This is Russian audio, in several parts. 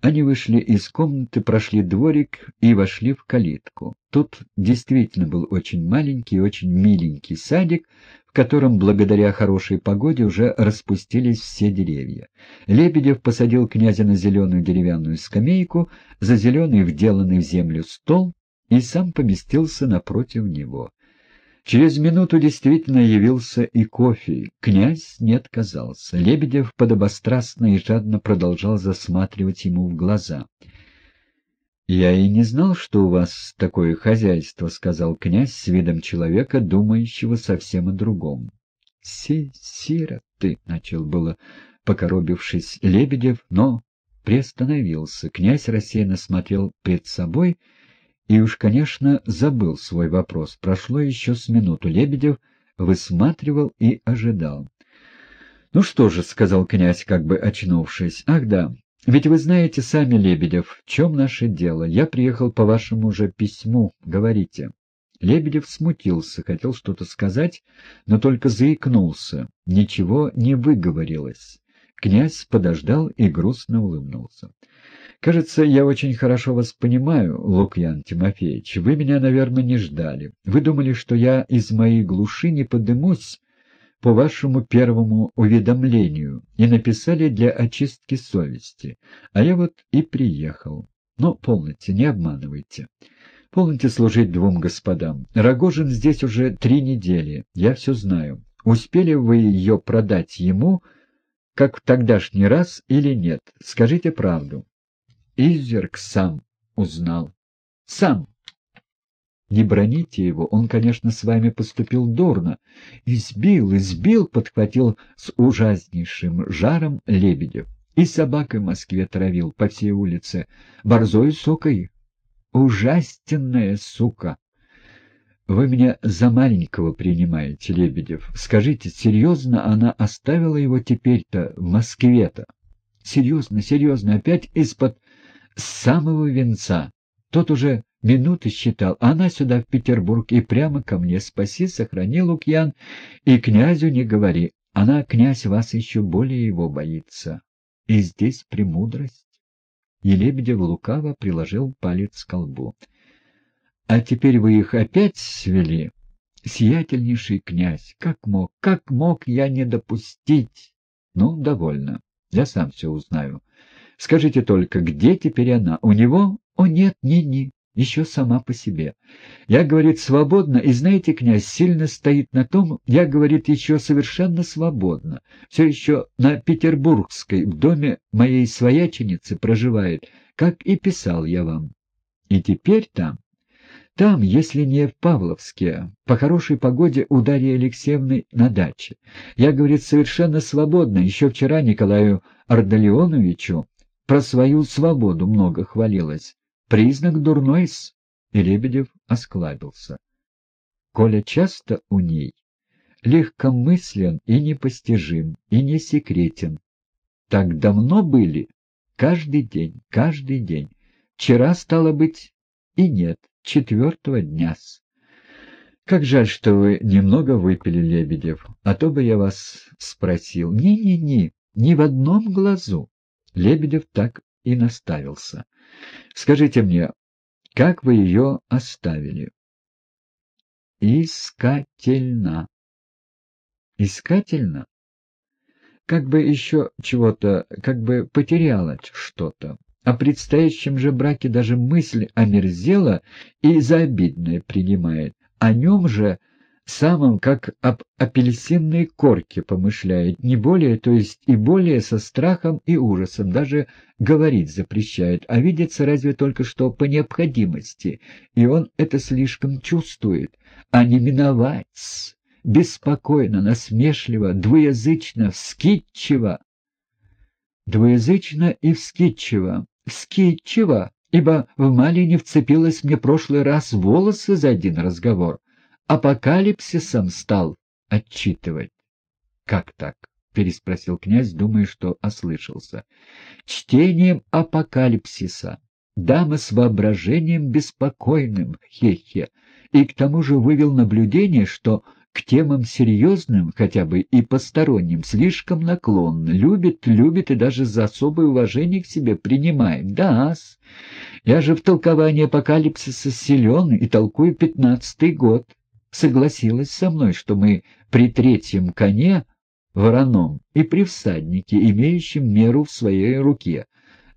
Они вышли из комнаты, прошли дворик и вошли в калитку. Тут действительно был очень маленький и очень миленький садик, в котором благодаря хорошей погоде уже распустились все деревья. Лебедев посадил князя на зеленую деревянную скамейку, за зеленый вделанный в землю стол и сам поместился напротив него. Через минуту действительно явился и кофе. Князь не отказался. Лебедев подобострастно и жадно продолжал засматривать ему в глаза. «Я и не знал, что у вас такое хозяйство», — сказал князь с видом человека, думающего совсем о другом. «Си, сироты», — начал было, покоробившись Лебедев, но приостановился. Князь рассеянно смотрел пред собой — и уж, конечно, забыл свой вопрос. Прошло еще с минуту. Лебедев высматривал и ожидал. — Ну что же, — сказал князь, как бы очнувшись. — Ах да, ведь вы знаете сами, Лебедев, в чем наше дело. Я приехал по вашему же письму. Говорите. Лебедев смутился, хотел что-то сказать, но только заикнулся. Ничего не выговорилось. Князь подождал и грустно улыбнулся. Кажется, я очень хорошо вас понимаю, Лукьян Тимофеевич. Вы меня, наверное, не ждали. Вы думали, что я из моей глуши не подымусь по вашему первому уведомлению и написали для очистки совести. А я вот и приехал. Но полноте, не обманывайте. Полноте служить двум господам. Рогожин здесь уже три недели, я все знаю. Успели вы ее продать ему, как в тогдашний раз, или нет? Скажите правду. Изверг сам узнал. Сам. Не броните его, он, конечно, с вами поступил дурно. Избил, избил, подхватил с ужаснейшим жаром Лебедев. И собакой в Москве травил по всей улице, борзой сукой. Ужастенная сука! Вы меня за маленького принимаете, Лебедев. Скажите, серьезно она оставила его теперь-то в Москве-то? Серьезно, серьезно, опять из-под самого венца. Тот уже минуты считал, а она сюда, в Петербург, и прямо ко мне. Спаси, сохрани, Лукьян, и князю не говори. Она, князь, вас еще более его боится. И здесь премудрость. И Лебедев лукаво приложил палец к колбу. А теперь вы их опять свели? Сиятельнейший князь, как мог, как мог я не допустить? Ну, довольно. Я сам все узнаю. Скажите только, где теперь она? У него? О, нет, ни-ни, еще сама по себе. Я, говорит, свободно, и знаете, князь сильно стоит на том, я, говорит, еще совершенно свободно. Все еще на Петербургской, в доме моей свояченицы проживает, как и писал я вам. И теперь там, там, если не в Павловске, по хорошей погоде у Дарьи Алексеевны на даче. Я, говорит, совершенно свободно. Еще вчера Николаю Ардалионовичу про свою свободу много хвалилась. Признак дурной-с. И Лебедев осклабился. Коля часто у ней легкомыслен и непостижим, и не секретен. Так давно были? Каждый день, каждый день. Вчера, стало быть, и нет, четвертого дня-с. Как жаль, что вы немного выпили, Лебедев, а то бы я вас спросил. Ни-ни-ни, ни в одном глазу. Лебедев так и наставился. «Скажите мне, как вы ее оставили?» «Искательно». «Искательно?» Как бы еще чего-то, как бы потеряла что-то. О предстоящем же браке даже мысль омерзела и за обидное принимает. О нем же самым как об апельсинной корке помышляет, не более, то есть и более со страхом и ужасом, даже говорить запрещает, а видится разве только что по необходимости, и он это слишком чувствует, а не миновать, беспокойно, насмешливо, двуязычно, вскидчиво. Двуязычно и вскидчиво, вскидчиво, ибо в Малине вцепилась мне прошлый раз волосы за один разговор, апокалипсисом стал отчитывать. — Как так? — переспросил князь, думая, что ослышался. — Чтением апокалипсиса. Дама с воображением беспокойным, хе-хе, и к тому же вывел наблюдение, что к темам серьезным, хотя бы и посторонним, слишком наклонна, любит, любит и даже за особое уважение к себе принимает. да -с. я же в толковании апокалипсиса силен и толкую пятнадцатый год. Согласилась со мной, что мы при третьем коне вороном и при всаднике, имеющем меру в своей руке,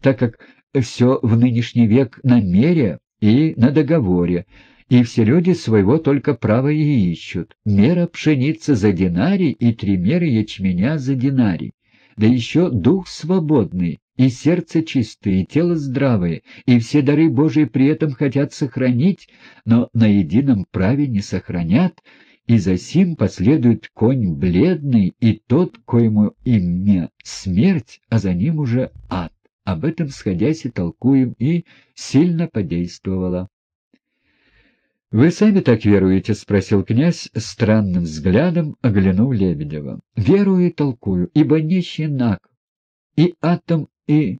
так как все в нынешний век на мере и на договоре, и все люди своего только права и ищут. Мера пшеницы за динарий и три меры ячменя за динарий. Да еще дух свободный, и сердце чистое, и тело здравое, и все дары Божии при этом хотят сохранить, но на едином праве не сохранят, и за сим последует конь бледный, и тот, коему имя смерть, а за ним уже ад. Об этом, сходясь и толкуем, и сильно подействовало. — Вы сами так веруете? — спросил князь, странным взглядом оглянув Лебедева. — Верую и толкую, ибо не щенак, и атом, и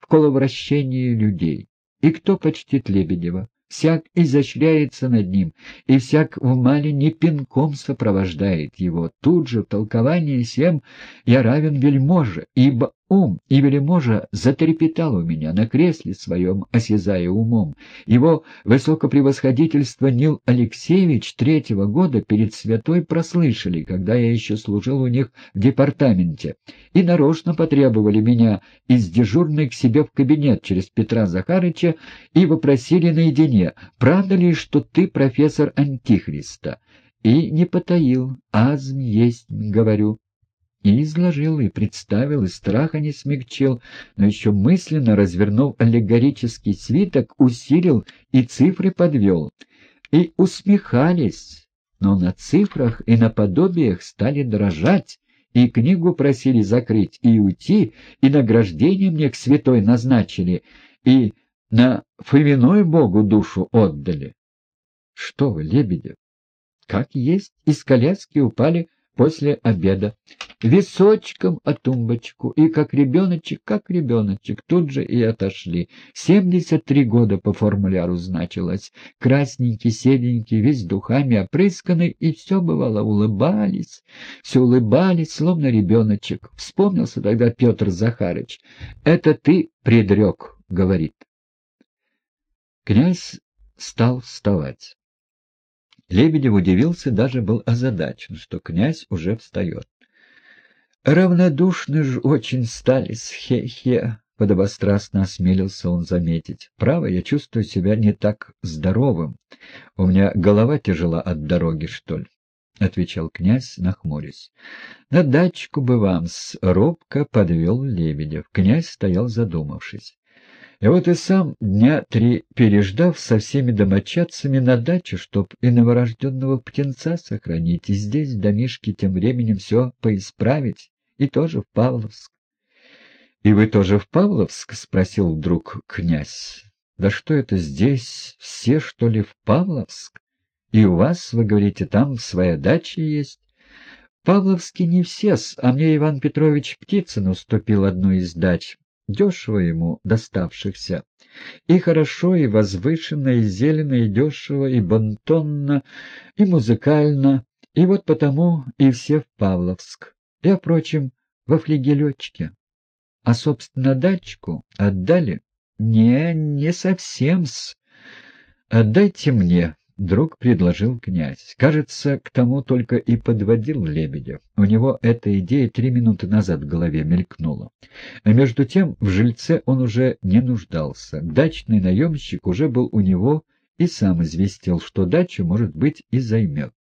в коловращении людей. И кто почтит Лебедева? Всяк изощряется над ним, и всяк в мале не пинком сопровождает его. Тут же в толковании всем я равен вельможе, ибо ум и вельможа затрепетал у меня на кресле своем, осязая умом. Его высокопревосходительство Нил Алексеевич третьего года перед святой прослышали, когда я еще служил у них в департаменте, и нарочно потребовали меня из дежурной к себе в кабинет через Петра Захарыча и вопросили наедине, правда ли, что ты профессор Антихриста? И не потаил, азм есть, говорю. И изложил, и представил, и страха не смягчил, но еще мысленно, развернув аллегорический свиток, усилил и цифры подвел. И усмехались, но на цифрах и на подобиях стали дрожать, и книгу просили закрыть и уйти, и награждение мне к святой назначили, и на Фоминой Богу душу отдали. Что вы, Лебедев, как есть, из коляски упали после обеда. Височком о тумбочку, и как ребеночек, как ребеночек, тут же и отошли. Семьдесят три года по формуляру значилось. Красненький, седенький, весь духами опрысканный, и все бывало, улыбались, все улыбались, словно ребеночек. Вспомнился тогда Петр Захарыч. «Это ты предрек», — говорит. Князь стал вставать. Лебедев удивился, даже был озадачен, что князь уже встает. «Равнодушны ж очень стали с хе-хе», — подобострастно осмелился он заметить. «Право, я чувствую себя не так здоровым. У меня голова тяжела от дороги, что ли?» — отвечал князь, нахмурясь. — На дачку бы вам с робко подвел Лебедев. Князь стоял задумавшись. И вот и сам дня три переждав со всеми домочадцами на даче, чтоб и новорожденного птенца сохранить, и здесь, в домишке, тем временем все поисправить, и тоже в Павловск. — И вы тоже в Павловск? — спросил вдруг князь. — Да что это здесь? Все, что ли, в Павловск? И у вас, вы говорите, там своя дача есть? — Павловске не все, а мне Иван Петрович Птицын уступил одну из дач дешево ему доставшихся. И хорошо, и возвышенно, и зелено, и дешево, и бонтонно, и музыкально, и вот потому и все в Павловск. Я, впрочем, во флигелечке. А, собственно, дачку отдали? Не, не совсем-с. Отдайте мне, — вдруг предложил князь. Кажется, к тому только и подводил Лебедев. У него эта идея три минуты назад в голове мелькнула. А между тем в жильце он уже не нуждался. Дачный наемщик уже был у него и сам известил, что дачу, может быть, и займет.